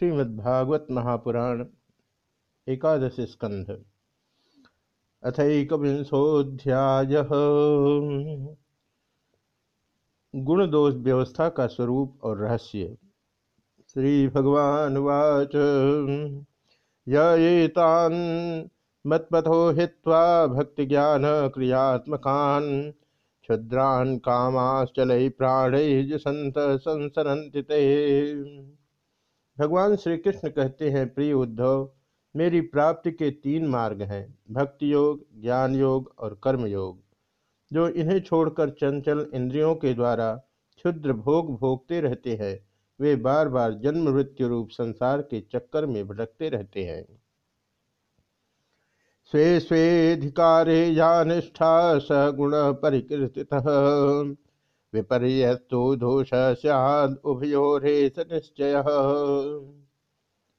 श्रीमद्भागवत महापुराण एकादश स्कंध। अथकविंशोध्याय गुण दोष व्यवस्था का स्वरूप और रहस्य। श्री भगवान वाच येतान मत्पथो हित्वा भक्ति ज्ञान क्रियात्मकान क्षुद्रान कामाश्चल प्राण संत संसरंति भगवान श्री कृष्ण कहते हैं, प्रिय उद्धव, मेरी प्राप्ति के तीन मार्ग हैं, भक्ति योग, ज्ञान योग और कर्म योग, जो इन्हें छोड़कर चंचल इंद्रियों के द्वारा क्षुद्र भोग भोगते रहते हैं, वे बार बार जन्म मृत्यु रूप संसार के चक्कर में भटकते रहते हैं। स्वे स्वेधिकारे या निष्ठा सगुण परिकृति विपर्यस्तु निश्चय।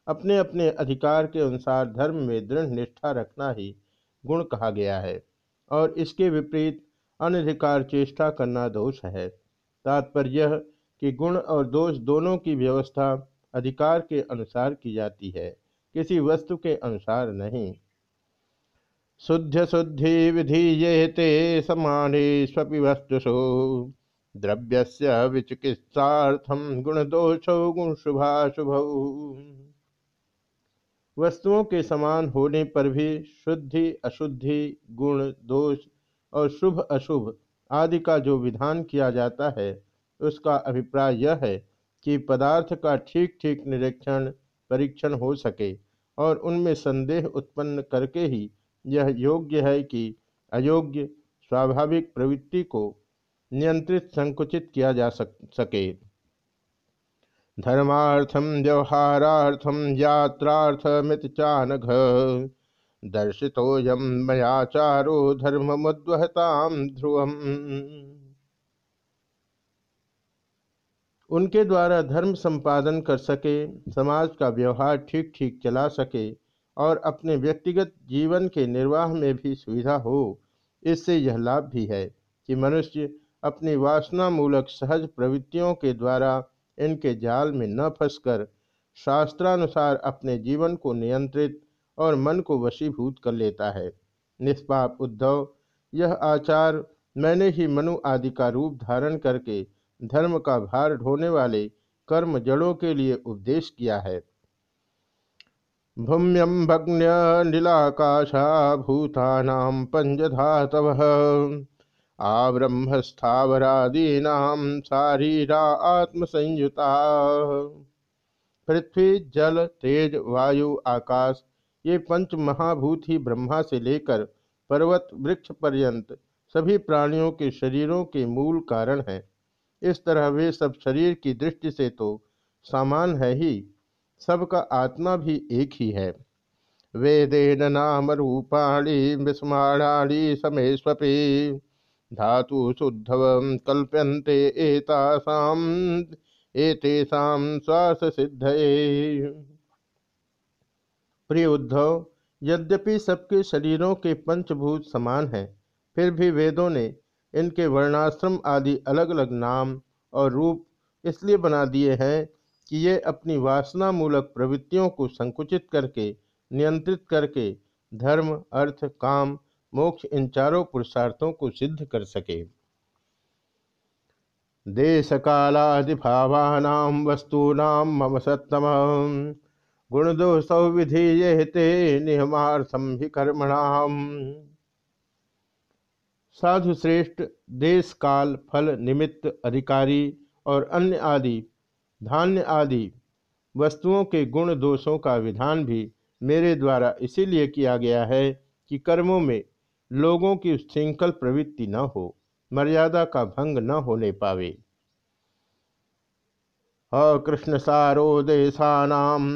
अपने अपने अधिकार के अनुसार धर्म में दृढ़ निष्ठा रखना ही गुण कहा गया है, और इसके विपरीत अनधिकार चेष्टा करना दोष है। तात्पर्य कि गुण और दोष दोनों की व्यवस्था अधिकार के अनुसार की जाती है, किसी वस्तु के अनुसार नहीं। शुद्ध शुद्धि विधि ये ते समाने स्वपि वस्तुषु द्रव्य विचिकित्सार्थम गुण दोषो गुण शुभाशुभ वस्तुओं के समान होने पर भी शुद्धि, अशुद्धि, गुण, दोष और शुभ, अशुभ आदि का जो विधान किया जाता है, उसका अभिप्राय यह है कि पदार्थ का ठीक ठीक निरीक्षण, परीक्षण हो सके और उनमें संदेह उत्पन्न करके ही यह योग्य है कि अयोग्य, स्वाभाविक प्रवृत्ति को नियंत्रित संकुचित किया जा सक, सके। धर्मार्थम व्यवहारार्थम यात्रार्थमित चानघ दर्शितोयम मयाचारो धर्म मुद्वहताम ध्रुवम। उनके द्वारा धर्म संपादन कर सके समाज का व्यवहार ठीक ठीक चला सके और अपने व्यक्तिगत जीवन के निर्वाह में भी सुविधा हो इससे यह लाभ भी है कि मनुष्य अपनी वासना मूलक सहज प्रवृत्तियों के द्वारा इनके जाल में न फंसकर शास्त्रानुसार अपने जीवन को नियंत्रित और मन को वशीभूत कर लेता है। निष्पाप उद्धव, यह आचार मैंने ही मनु आदि का रूप धारण करके धर्म का भार ढोने वाले कर्म जड़ों के लिए उपदेश किया है। भूम्यम भग्न्य नीलाकाशा भूतानाम पंजधातव। आब्रह्मस्थावरादीना शारीरा आत्मसंयुता। पृथ्वी, जल, तेज, वायु, आकाश, ये पंच महाभूत ही ब्रह्मा से लेकर पर्वत, वृक्ष पर्यंत सभी प्राणियों के शरीरों के मूल कारण हैं। इस तरह वे सब शरीर की दृष्टि से तो समान है ही, सबका आत्मा भी एक ही है। वेदेन नाम रूपाणी विस्माणी समेस्वी धातु शुद्धव एतेषाम श्वास सिद्ध प्रिय उद्धव, यद्यपि सबके शरीरों के पंचभूत समान हैं, फिर भी वेदों ने इनके वर्णाश्रम आदि अलग अलग नाम और रूप इसलिए बना दिए हैं कि ये अपनी वासना मूलक प्रवृत्तियों को संकुचित करके, नियंत्रित करके, धर्म, अर्थ, काम मोक्ष इन चारों पुरुषार्थों को सिद्ध कर सके। देश कालादि भावानाम वस्तूनाम मम सत्तम। गुण दोषौ विधि ये ते नियमार्थम ही कर्मणाम। साधु श्रेष्ठ देश काल फल निमित्त अधिकारी और अन्य आदि, धान्य आदि वस्तुओं के गुण दोषों का विधान भी मेरे द्वारा इसीलिए किया गया है कि कर्मों में लोगों की श्रृंखल प्रवृत्ति न हो, मर्यादा का भंग न होने पावे। अकृष्ण सारो देशानाम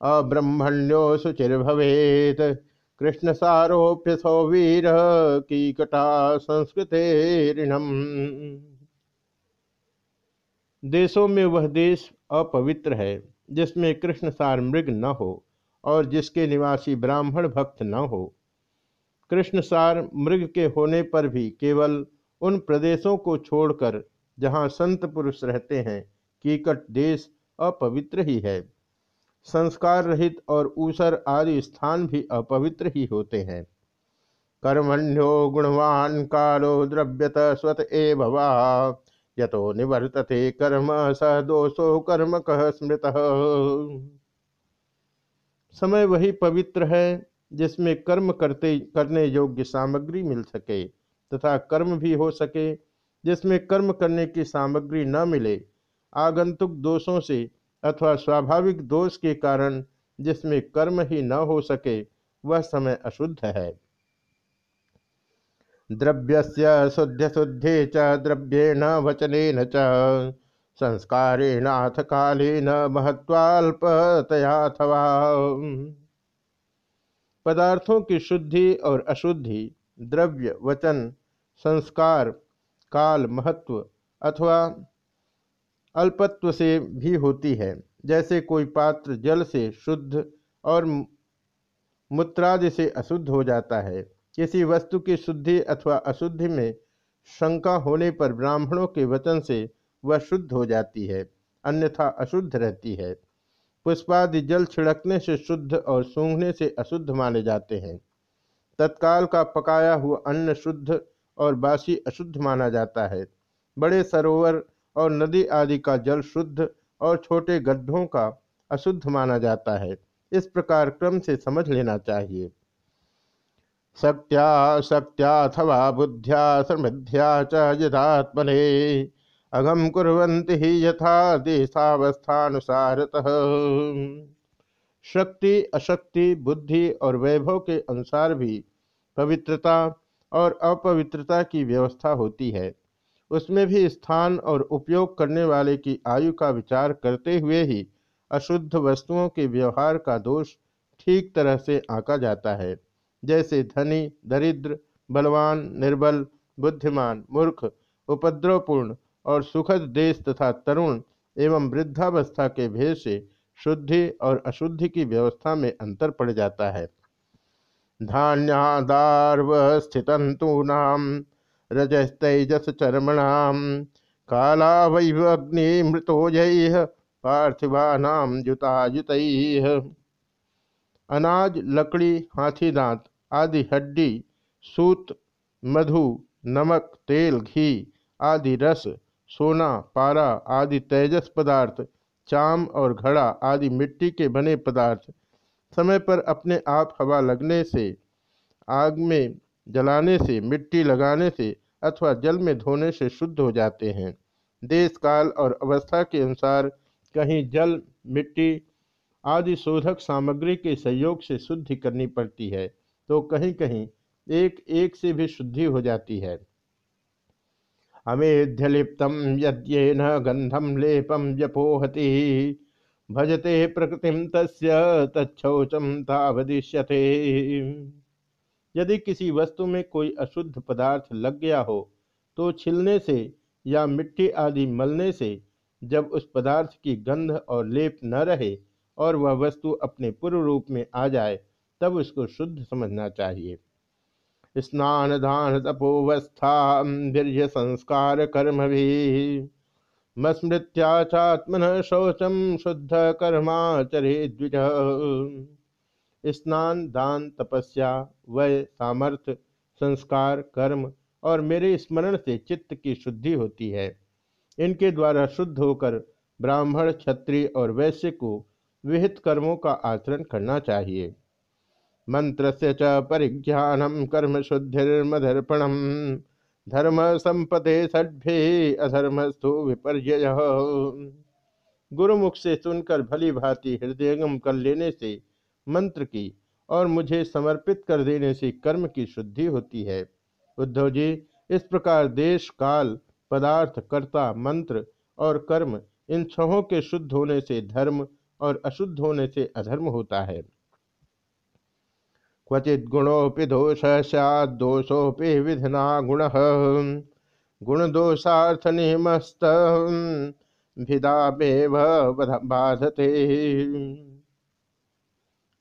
अब्रह्मण्यो सुचिर भवेत कृष्ण सारोप्य सौ वीर की कटा संस्कृत देशों में वह देश अपवित्र है, जिसमें कृष्ण सार मृग न हो और जिसके निवासी ब्राह्मण भक्त न हो। कृष्णसार मृग के होने पर भी केवल उन प्रदेशों को छोड़कर जहाँ संत पुरुष रहते हैं, कीकट देश अपवित्र ही है। संस्कार रहित और ऊसर आदि स्थान भी अपवित्र ही होते हैं। कर्मण्यो गुणवान कालो द्रव्यत स्वत ए वा, यतो निवर्तते कर्म स दोषो कर्म कह स्मृत। समय वही पवित्र है जिसमें कर्म करते, करने योग्य सामग्री मिल सके तथा कर्म भी हो सके, जिसमें कर्म करने की सामग्री न मिले, आगंतुक दोषों से अथवा स्वाभाविक दोष के कारण जिसमें कर्म ही न हो सके, वह समय अशुद्ध है। द्रव्यस्य शुद्ध शुद्धे च, द्रव्येण वचनेन च संस्कारेणाथ कालेन महत्वाल्पतयाथवा पदार्थों की शुद्धि और अशुद्धि, द्रव्य, वचन, संस्कार, काल, महत्व अथवा अल्पत्व से भी होती है। जैसे कोई पात्र जल से शुद्ध और मूत्रादि से अशुद्ध हो जाता है। किसी वस्तु की शुद्धि अथवा अशुद्धि में शंका होने पर ब्राह्मणों के वचन से वह शुद्ध हो जाती है, अन्यथा अशुद्ध रहती है। पुष्पादि जल छिड़कने से शुद्ध और सूंघने से अशुद्ध माने जाते हैं। तत्काल का पकाया हुआ अन्न शुद्ध और बासी अशुद्ध माना जाता है। बड़े सरोवर और नदी आदि का जल शुद्ध और छोटे गड्ढों का अशुद्ध माना जाता है। इस प्रकार क्रम से समझ लेना चाहिए। शक्त्या शक्त्याथवा बुद्ध्या समृद्ध्या च अगम कुरंति ही यथा देशावस्थानुसारतः। शक्ति, अशक्ति, बुद्धि और वैभव के अनुसार भी पवित्रता और अपवित्रता की व्यवस्था होती है। उसमें भी स्थान और उपयोग करने वाले की आयु का विचार करते हुए ही अशुद्ध वस्तुओं के व्यवहार का दोष ठीक तरह से आंका जाता है। जैसे धनी, दरिद्र, बलवान, निर्बल, बुद्धिमान, मूर्ख, उपद्रवपूर्ण और सुखद देश तथा तरुण एवं वृद्धावस्था के भेद से शुद्धि और अशुद्धि की व्यवस्था में अंतर पड़ जाता है। धान्यादार्वस्थितंतूनाम रजस्तजस चर्मणाम काला वैवग्नि मृतोजय पार्थिवानाम युतायुत। अनाज, लकड़ी, हाथी दांत आदि हड्डी, सूत, मधु, नमक, तेल, घी आदि रस सोना, पारा आदि तेजस पदार्थ, चाम और घड़ा आदि मिट्टी के बने पदार्थ समय पर अपने आप हवा लगने से, आग में जलाने से, मिट्टी लगाने से अथवा जल में धोने से शुद्ध हो जाते हैं। देश काल और अवस्था के अनुसार कहीं जल, मिट्टी आदि शोधक सामग्री के सहयोग से शुद्धि करनी पड़ती है तो कहीं कहीं एक एक से भी शुद्धि हो जाती है। अमेध्यलिप्तम यद्येन गंधम लेपम व्यपोहति भजते प्रकृतिम तस्य तच्छौचम तावदिश्यते यदि किसी वस्तु में कोई अशुद्ध पदार्थ लग गया हो तो छिलने से या मिट्टी आदि मलने से, जब उस पदार्थ की गंध और लेप न रहे और वह वस्तु अपने पूर्व रूप में आ जाए, तब उसको शुद्ध समझना चाहिए। स्नान दान तपोवस्था वीर्य संस्कार कर्म भी मस्मृत्याचात्मन शौचम शुद्ध कर्माचरे द्विज स्नान दान तपस्या वय, सामर्थ्य, संस्कार, कर्म और मेरे स्मरण से चित्त की शुद्धि होती है। इनके द्वारा शुद्ध होकर ब्राह्मण, क्षत्रिय और वैश्य को विहित कर्मों का आचरण करना चाहिए। मंत्र से च परिज्ञानम कर्म शुद्धिर्मदर्पणम धर्म संपदे सड्भे अधर्मस्थु विपर्य गुरुमुख से सुनकर भली भांति हृदयंगम कर लेने से मंत्र की और मुझे समर्पित कर देने से कर्म की शुद्धि होती है। उद्धव जी, इस प्रकार देश, काल, पदार्थ, कर्ता, मंत्र और कर्म इन छहों के शुद्ध होने से धर्म और अशुद्ध होने से अधर्म होता है। क्वचित गुणोपि दोष सैदोषोपि विधना गुण। गुण दोषार्थ निमस्त बाधते।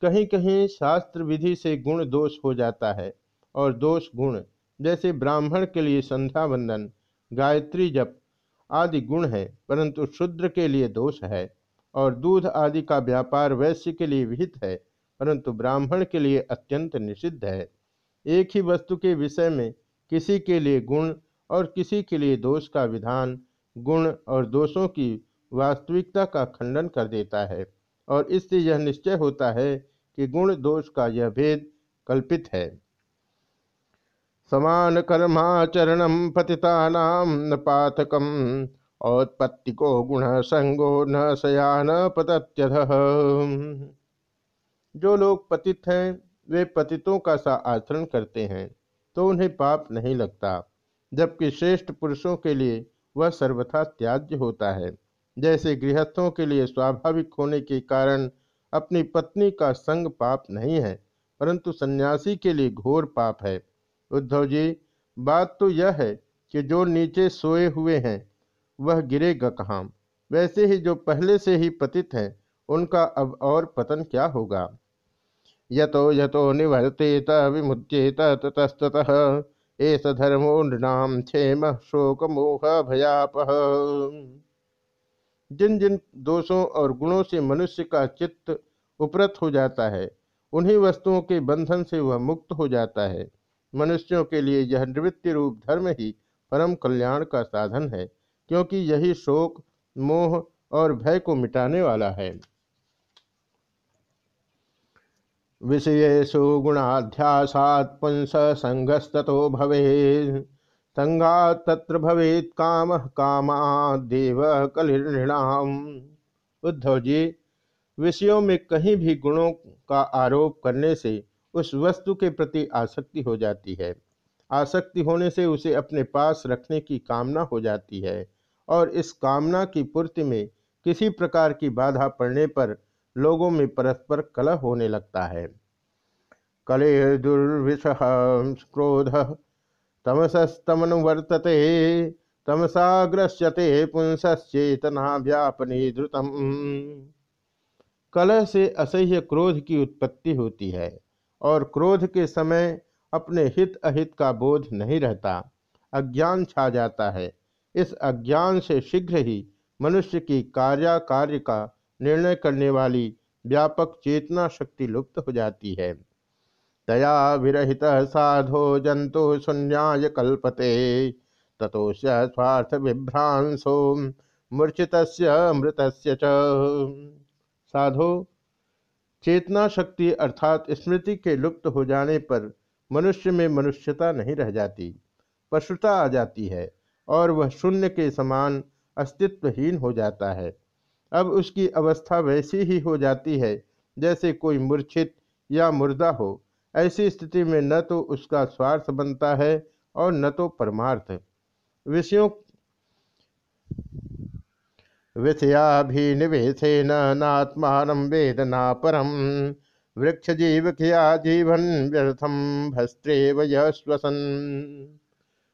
कहीं कहीं शास्त्र विधि से गुण दोष हो जाता है और दोष गुण, जैसे ब्राह्मण के लिए संध्या वंदन, गायत्री जप आदि गुण है, परंतु शुद्र के लिए दोष है और दूध आदि का व्यापार वैश्य के लिए विहित है। परंतु ब्राह्मण के लिए अत्यंत निषिद्ध है। एक ही वस्तु के विषय में किसी के लिए गुण और किसी के लिए दोष का विधान गुण और दोषों की वास्तविकता का खंडन कर देता है और इससे यह निश्चय होता है कि गुण दोष का यह भेद कल्पित है। समान कर्माचरण पतिता न पाथकम औत्पत्ति को गुण संगो न सयान पतत्यध। जो लोग पतित हैं, वे पतितों का सा आचरण करते हैं तो उन्हें पाप नहीं लगता, जबकि श्रेष्ठ पुरुषों के लिए वह सर्वथा त्याज्य होता है। जैसे गृहस्थों के लिए स्वाभाविक होने के कारण अपनी पत्नी का संग पाप नहीं है, परंतु सन्यासी के लिए घोर पाप है। उद्धव जी, बात तो यह है कि जो नीचे सोए हुए हैं, वह गिरेगा कहाँ? वैसे ही जो पहले से ही पतित हैं, उनका अब और पतन क्या होगा? यतो यतो निवर्तेत विमुच्येत ततस्ततः। एस धर्मो नृणाम क्षेम शोक मोह भयापह जिन जिन दोषों और गुणों से मनुष्य का चित्त उपरत हो जाता है, उन्हीं वस्तुओं के बंधन से वह मुक्त हो जाता है। मनुष्यों के लिए यह निवृत्ति रूप धर्म ही परम कल्याण का साधन है, क्योंकि यही शोक, मोह और भय को मिटाने वाला है। विषयेशु गुणाध्यासात भवे संगा तत्र भवेत काम कामा देव कलिर्णाम उद्धव जी विषयों में कहीं भी गुणों का आरोप करने से उस वस्तु के प्रति आसक्ति हो जाती है। आसक्ति होने से उसे अपने पास रखने की कामना हो जाती है और इस कामना की पूर्ति में किसी प्रकार की बाधा पड़ने पर लोगों में परस्पर कलह होने लगता है। कले दुर्विष क्रोध तमसस्तमनुवर्तते तमसाग्रस्यते पुंसचेतना व्यापनी द्रुतम। कलह से असह्य क्रोध की उत्पत्ति होती है और क्रोध के समय अपने हित अहित का बोध नहीं रहता, अज्ञान छा जाता है। इस अज्ञान से शीघ्र ही मनुष्य की कार्या कार्य का निर्णय करने वाली व्यापक चेतना शक्ति लुप्त हो जाती है। दया विरहित साधो जंतु शून्याय कल्पते ततो स्वार्थ विभ्रांसो मूर्छित मृत साधो, चेतना शक्ति अर्थात स्मृति के लुप्त हो जाने पर मनुष्य में मनुष्यता नहीं रह जाती, पशुता आ जाती है और वह शून्य के समान अस्तित्वहीन हो जाता है। अब उसकी अवस्था वैसी ही हो जाती है, जैसे कोई मूर्छित या मुर्दा हो। ऐसी स्थिति में न तो उसका स्वार्थ बनता है और न तो परमार्थ। विषयों विषयाभिनिवेशेन नात्मान वेदना परम वृक्ष जीव किया जीवन व्यर्थम भस्त्रेव स्वसन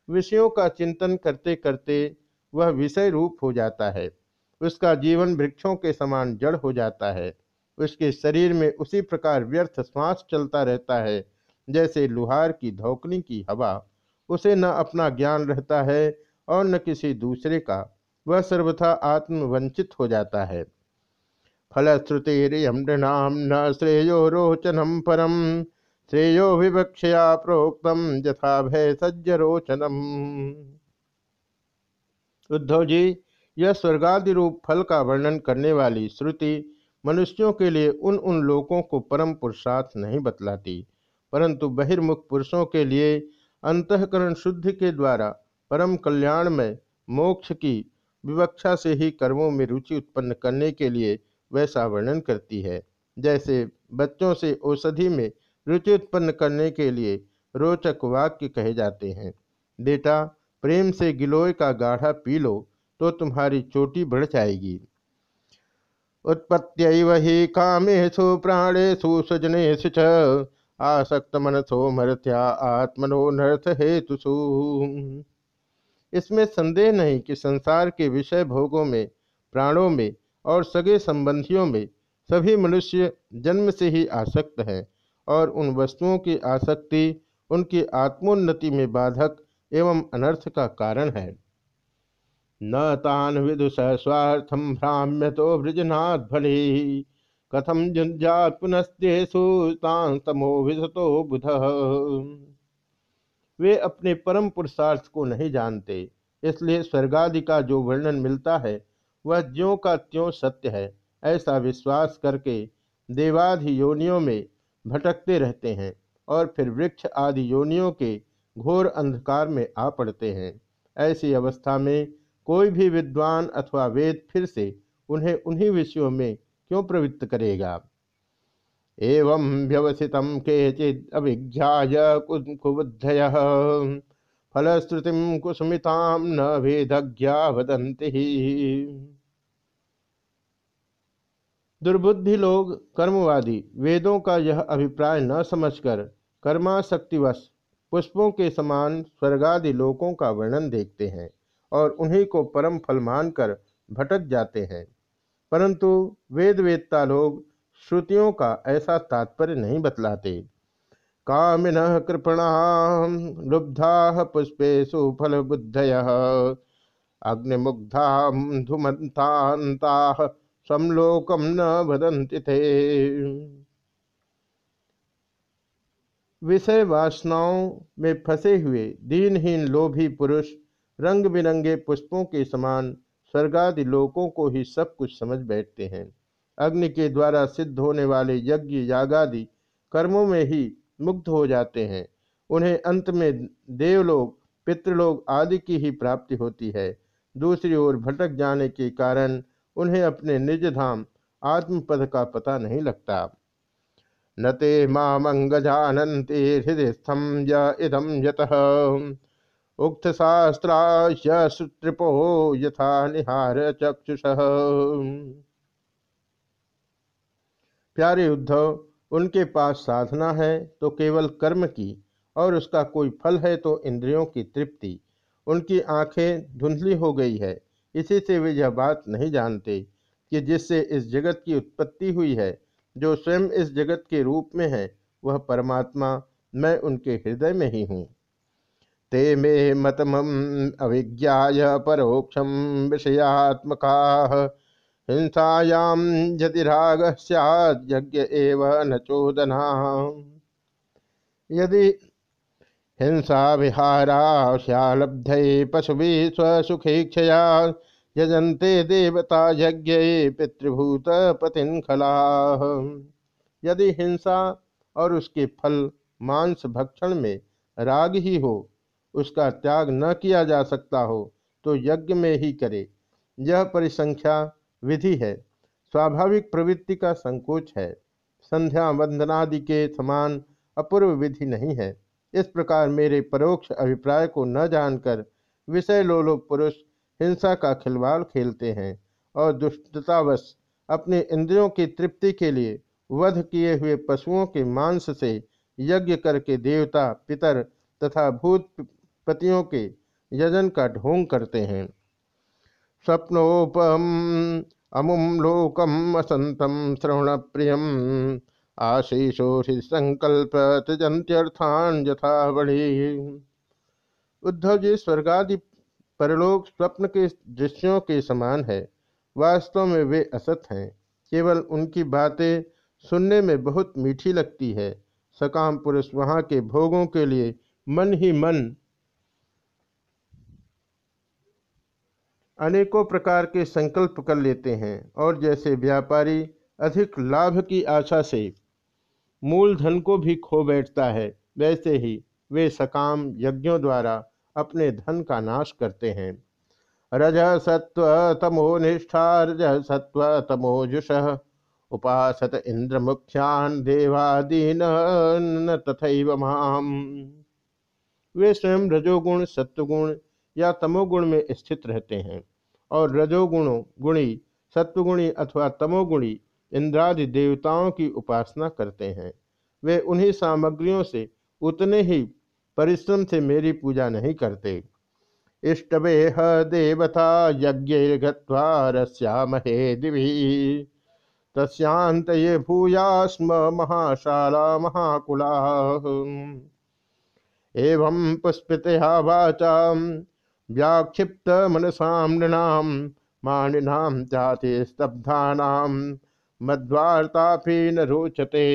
विषयों का चिंतन करते करते वह विषय रूप हो जाता है। उसका जीवन वृक्षों के समान जड़ हो जाता है। उसके शरीर में उसी प्रकार व्यर्थ श्वास चलता रहता है, जैसे लुहार की धोकनी की हवा। उसे न अपना ज्ञान रहता है और न किसी दूसरे का। वह सर्वथा आत्मवंचित हो जाता है। फलश्रुतिरियम नृणाम न श्रेयो रोचनम परम, श्रेयो विवक्षया प्रोक्तम यथा भय सज्जरोचनम उद्धव जी यह स्वर्गादि रूप फल का वर्णन करने वाली श्रुति मनुष्यों के लिए उन उन लोगों को परम पुरुषार्थ नहीं बतलाती, परंतु बहिर्मुख पुरुषों के लिए अंतकरण शुद्ध के द्वारा परम कल्याण में मोक्ष की विवक्षा से ही कर्मों में रुचि उत्पन्न करने के लिए वैसा वर्णन करती है। जैसे बच्चों से औषधि में रुचि उत्पन्न करने के लिए रोचक वाक्य कहे जाते हैं, बेटा, प्रेम से गिलोय का गाढ़ा पी लो तो तुम्हारी चोटी बढ़ जाएगी। उत्पत्ति ही कामेशु प्राणेशु सजनेशु च आसक्त मनसो मरथ्या आत्मनो नर्थ हेतुषु। इसमें संदेह नहीं कि संसार के विषय भोगों में, प्राणों में और सगे संबंधियों में सभी मनुष्य जन्म से ही आसक्त हैं और उन वस्तुओं की आसक्ति, उनकी आत्मोन्नति में बाधक एवं अनर्थ का कारण है। न तान विदुष स्वार्थम भ्राम्य तो वृजनाथ भले। कथम जुंजात पुनस्तेषु तान तमो विसतो बुध। वे अपने परम पुरुषार्थ को नहीं जानते, इसलिए स्वर्गादि का जो वर्णन मिलता है, वह ज्यों का त्यों सत्य है, ऐसा विश्वास करके देवाधि योनियों में भटकते रहते हैं और फिर वृक्ष आदि योनियों के घोर अंधकार में आ पड़ते हैं। ऐसी अवस्था में कोई भी विद्वान अथवा वेद फिर से उन्हें उन्हीं विषयों में क्यों प्रवृत्त करेगा? एवं व्यवसित केचिद कुबुद्धय फलश्रुति कुसुमिता न भेदज्ञा वदंती दुर्बुद्धि लोग, कर्मवादी, वेदों का यह अभिप्राय न समझकर कर्माशक्तिवश पुष्पों के समान स्वर्गादि लोकों का वर्णन देखते हैं। और उन्हीं को परम फल मानकर भटक जाते हैं। परंतु वेद वेदता लोग श्रुतियों का ऐसा तात्पर्य नहीं बतलाते। कामिन कृपणा लुब्धा पुष्पेशु फल बुद्धय अग्निमुग्धा धुमंता समलोकम न वदंति थे विषय वासनाओं में फंसे हुए दीनहीन लोभी पुरुष रंग बिरंगे पुष्पों के समान स्वर्गादि लोकों को ही सब कुछ समझ बैठते हैं। अग्नि के द्वारा सिद्ध होने वाले यज्ञ यागादि कर्मों में ही मुग्ध हो जाते हैं। उन्हें अंत में देवलोक, पितृलोक आदि की ही प्राप्ति होती है। दूसरी ओर भटक जाने के कारण उन्हें अपने निज धाम, आत्मपद का पता नहीं लगता। न ते मामंगजानन्ति हृदयस्थम इदम यतः। उक्त शास्त्राशुत्रिपो यथा निहार चक्षुष। प्यारे उद्धव, उनके पास साधना है तो केवल कर्म की, और उसका कोई फल है तो इंद्रियों की तृप्ति। उनकी आँखें धुंधली हो गई है, इसी से वे यह बात नहीं जानते कि जिससे इस जगत की उत्पत्ति हुई है, जो स्वयं इस जगत के रूप में है, वह परमात्मा, मैं उनके हृदय में ही हूँ। ते मे मतम अभिज्ञा परोक्षम विषयात्मका। हिंसायाम यदि राग सज्ञ एव न चोदना। यदि हिंसा विहाराश्यालब्ध पशुभि स्वसुखेक्षया यजंते देवता यज्ञ पितृभूत पतिनखला यदि हिंसा और उसके फल मांस भक्षण में राग ही हो उसका त्याग न किया जा सकता हो तो यज्ञ में ही करे। यह परिसंख्या विधि है। स्वाभाविक प्रवृत्ति का संकोच है। संध्या वंदनादि के समान अपूर्व विधि नहीं है। इस प्रकार मेरे परोक्ष अभिप्राय को न जानकर विषय लोलोक पुरुष हिंसा का खिलवाड़ खेलते हैं और दुष्टतावश अपने इंद्रियों की तृप्ति के लिए वध किए हुए पशुओं के मांस से यज्ञ करके देवता, पितर तथा भूत पतियों के यजन का ढोंग करते हैं। स्वप्नोपम, अमुम लोकम, असंतम श्रवण प्रियम आशीषो संकल्प त्यजंत्यर्थान यथा उद्धव जी, स्वर्गादि परलोक स्वप्न के दृश्यों के समान है। वास्तव में वे असत हैं। केवल उनकी बातें सुनने में बहुत मीठी लगती है। सकाम पुरुष वहाँ के भोगों के लिए मन ही मन अनेकों प्रकार के संकल्प कर लेते हैं और जैसे व्यापारी अधिक लाभ की आशा से मूलधन को भी खो बैठता है, वैसे ही वे सकाम यज्ञों द्वारा अपने धन का नाश करते हैं। रज सत्व तमो निष्ठा रज सत्व तमोजुष उपासत इंद्र मुख्यान देवादीन तथा वे स्वयं रजोगुण, सत्वगुण या तमोगुण में स्थित रहते हैं और रजोगुणों, गुणी, सत्वगुणी अथवा तमोगुणी इंद्रादि देवताओं की उपासना करते हैं। वे उन्हीं सामग्रियों से उतने ही परिश्रम से मेरी पूजा नहीं करते। इष्टवेह देवता यज्ञ रस्यामहे दिवी। तस्यांत ये भूयास्म महाशाला महाकुला। एवं पुष्पित वाचा व्याक्षिप्त मनसाम नृणाम मानिनाम जाति स्तब्धानाम मध्वार्तापि न रोचते।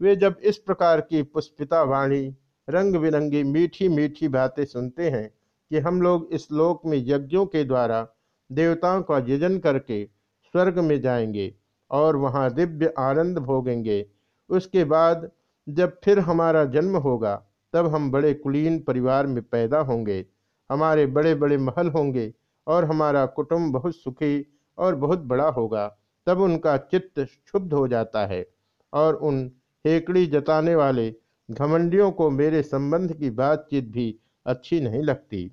वे जब इस प्रकार की पुष्पिता वाणी रंग बिरंगी मीठी मीठी बातें सुनते हैं कि हम लोग इस लोक में यज्ञों के द्वारा देवताओं का यजन करके स्वर्ग में जाएँगे और वहाँ दिव्य आनंद भोगेंगे। उसके बाद जब फिर हमारा जन्म होगा तब हम बड़े कुलीन परिवार में पैदा होंगे। हमारे बड़े बड़े महल होंगे और हमारा कुटुंब बहुत सुखी और बहुत बड़ा होगा। तब उनका चित्त क्षुब्ध हो जाता है और उन हेकड़ी जताने वाले घमंडियों को मेरे संबंध की बातचीत भी अच्छी नहीं लगती।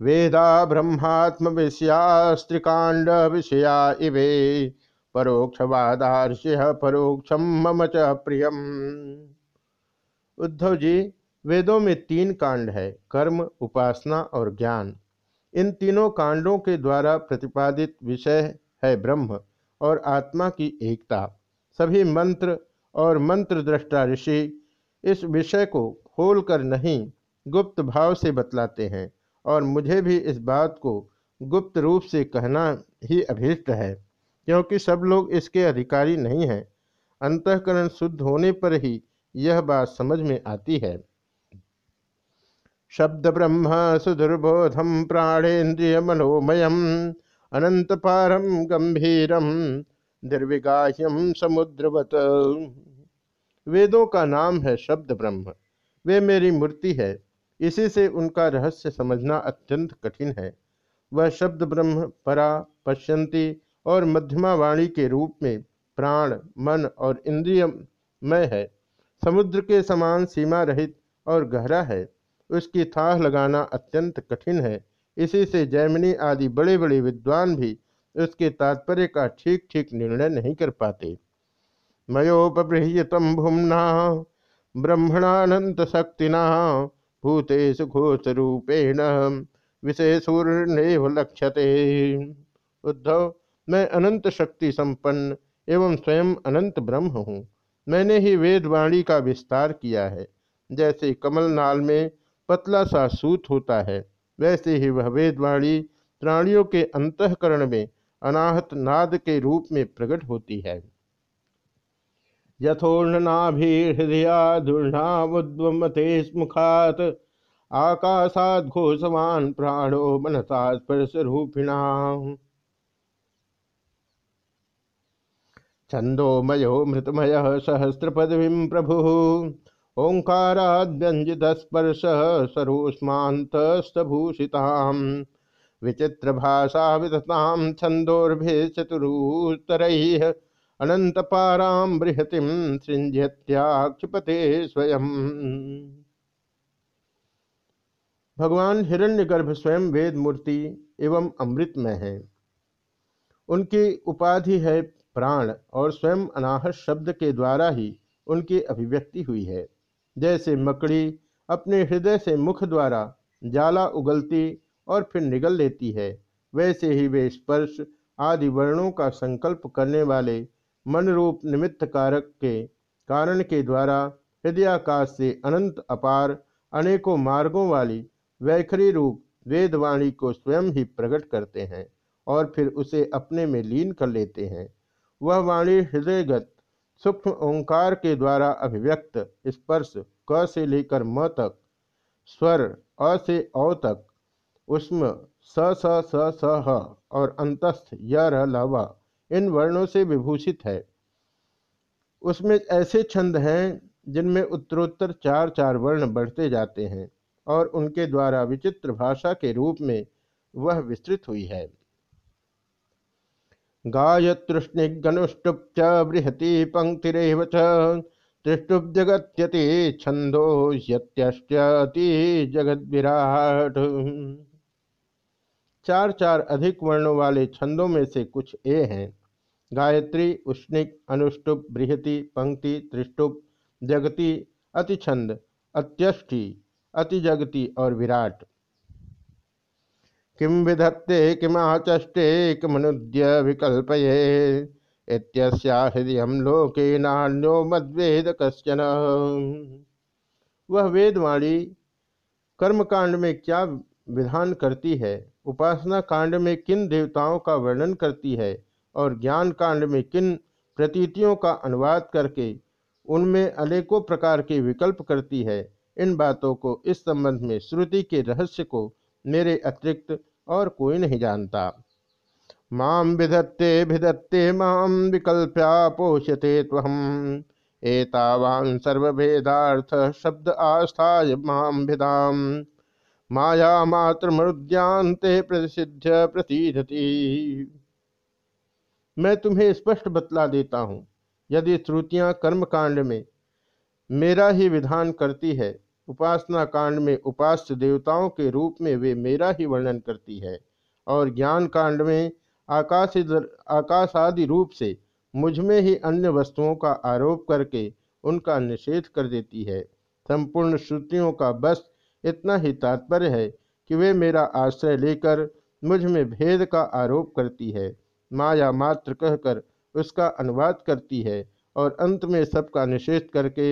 वेदा ब्रह्मात्म विषयास्त्रिकांड विषया इवे। परोक्षवादार्ष्य परोक्षम मम च प्रियम। उद्धव जी, वेदों में तीन कांड है, कर्म, उपासना और ज्ञान। इन तीनों कांडों के द्वारा प्रतिपादित विषय है ब्रह्म और आत्मा की एकता। सभी मंत्र और मंत्र दृष्टा ऋषि इस विषय को खोलकर नहीं, गुप्त भाव से बतलाते हैं और मुझे भी इस बात को गुप्त रूप से कहना ही अभीष्ट है, क्योंकि सब लोग इसके अधिकारी नहीं हैं। अंतकरण शुद्ध होने पर ही यह बात समझ में आती है। शब्द ब्रह्म सुदुर्बोधम प्राणेन्द्रिय मनोमयम अनंत पारम गंभीरम निर्विगाह्यम समुद्रवत। वेदों का नाम है शब्द ब्रह्म वे मेरी मूर्ति है। इसी से उनका रहस्य समझना अत्यंत कठिन है। वह शब्द ब्रह्म परा, पश्यंती और मध्यमा वाणी के रूप में प्राण, मन और इंद्रियमय है। समुद्र के समान सीमा रहित और गहरा है। उसकी थाह लगाना अत्यंत कठिन है। इसी से जैमिनी आदि बड़े बड़े विद्वान भी उसके तात्पर्य का ठीक ठीक निर्णय नहीं कर पाते। मयोपबृहतम भूमना ब्रह्मणानंत शक्तिना भूतेषु घोषरूपेण विशेषूर्णेव लक्ष्यते। उद्धव, मैं अनंत शक्ति संपन्न एवं स्वयं अनंत ब्रह्म हूँ। मैंने ही वेदवाणी का विस्तार किया है। जैसे कमल नाल में पतला सा सूत होता है, वैसे ही वह वेदवाणी प्राणियों के अंतकरण में अनाहत नाद के रूप में प्रकट होती है। यथोर्णनाभिहृदयादुर्णामुद्वमते स्मुखात आकाशाद घोषवान प्राणो मनसा स्पर्शरूपिणा छंदोमयो मृतमय सहस्रपदवीं प्रभु। ओंकाराद्यंजितस्पर्श विचित्र भाषा विदताम छंदोर्भे चतुरुतरैः अनंत पाराम बृहतिम स्वयं। भगवान हिरण्यगर्भ स्वयं वेद मूर्ति एवं अमृतमय है। उनकी उपाधि है प्राण और स्वयं अनाहत शब्द के द्वारा ही उनकी अभिव्यक्ति हुई है। जैसे मकड़ी अपने हृदय से मुख द्वारा जाला उगलती और फिर निगल लेती है, वैसे ही वे स्पर्श आदि वर्णों का संकल्प करने वाले मन रूप निमित्त कारक के कारण के द्वारा हृदयाकाश से अनंत अपार अनेकों मार्गों वाली वैखरी रूप वेदवाणी को स्वयं ही प्रकट करते हैं और फिर उसे अपने में लीन कर लेते हैं। वह वाणी हृदयगत, सूक्ष्म ओंकार के द्वारा अभिव्यक्त, स्पर्श, क से लेकर म तक, स्वर, अ से औ तक, उष्म, स स स स, ह और अंतस्थ, य, र, ल इन वर्णों से विभूषित है। उसमें ऐसे छंद हैं जिनमें उत्तरोत्तर चार चार वर्ण बढ़ते जाते हैं और उनके द्वारा विचित्र भाषा के रूप में वह विस्तृत हुई है। गायतृष्णिगनुष्टुप च बृहति पंक्तिरव त्रिष्टुप जगत्यति छंदो यत्यष्टि जगत विराट चार चार अधिक वर्णों वाले छंदों में से कुछ ए हैं। गायत्री, उष्णिक, अनुष्टुप, बृहति, पंक्ति, त्रिष्टुप, जगति, अतिछंद, अत्यष्टि, अतिजगति और विराट। किम विधत्ते किमाचष्टे किमनुद्य विकल्पये? हृदय लोके नान्यो मद्वेद कश्चन। वह वेदवाणी कर्म कांड में क्या विधान करती है? उपासना कांड में किन देवताओं का वर्णन करती है? और ज्ञान कांड में किन प्रतीतियों का अनुवाद करके उनमें अनेकों प्रकार के विकल्प करती है? इन बातों को इस संबंध में श्रुति के रहस्य को मेरे अतिरिक्त और कोई नहीं जानता। माम विधत्ते भिदत्ते माम विकल्प्या पोषते तहम एतावान सर्वभेदार्थ शब्द आस्था माम भिदाम माया मात्र मृद्यांते प्रसिद्ध प्रतीधति मैं तुम्हें स्पष्ट बतला देता हूँ, यदि श्रुतियाँ कर्मकांड में मेरा ही विधान करती है उपासना कांड में उपास्य देवताओं के रूप में वे मेरा ही वर्णन करती है। और ज्ञान कांड में आकाश आकाश आदि रूप से मुझमें ही अन्य वस्तुओं का आरोप करके उनका निषेध कर देती है। संपूर्ण श्रुतियों का बस इतना ही तात्पर्य है कि वे मेरा आश्रय लेकर मुझमें भेद का आरोप करती है। माया मात्र कहकर उसका अनुवाद करती है और अंत में सबका निषेध करके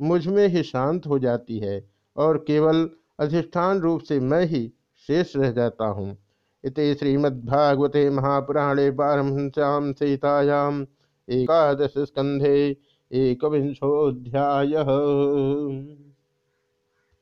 मुझमें ही शांत हो जाती है और केवल अधिष्ठान रूप से मैं ही शेष रह जाता हूँ। इत श्रीमद्भागवते महापुराणे पारमश्याम सीतायाम एकादश स्कंधे एक विंशोध्याय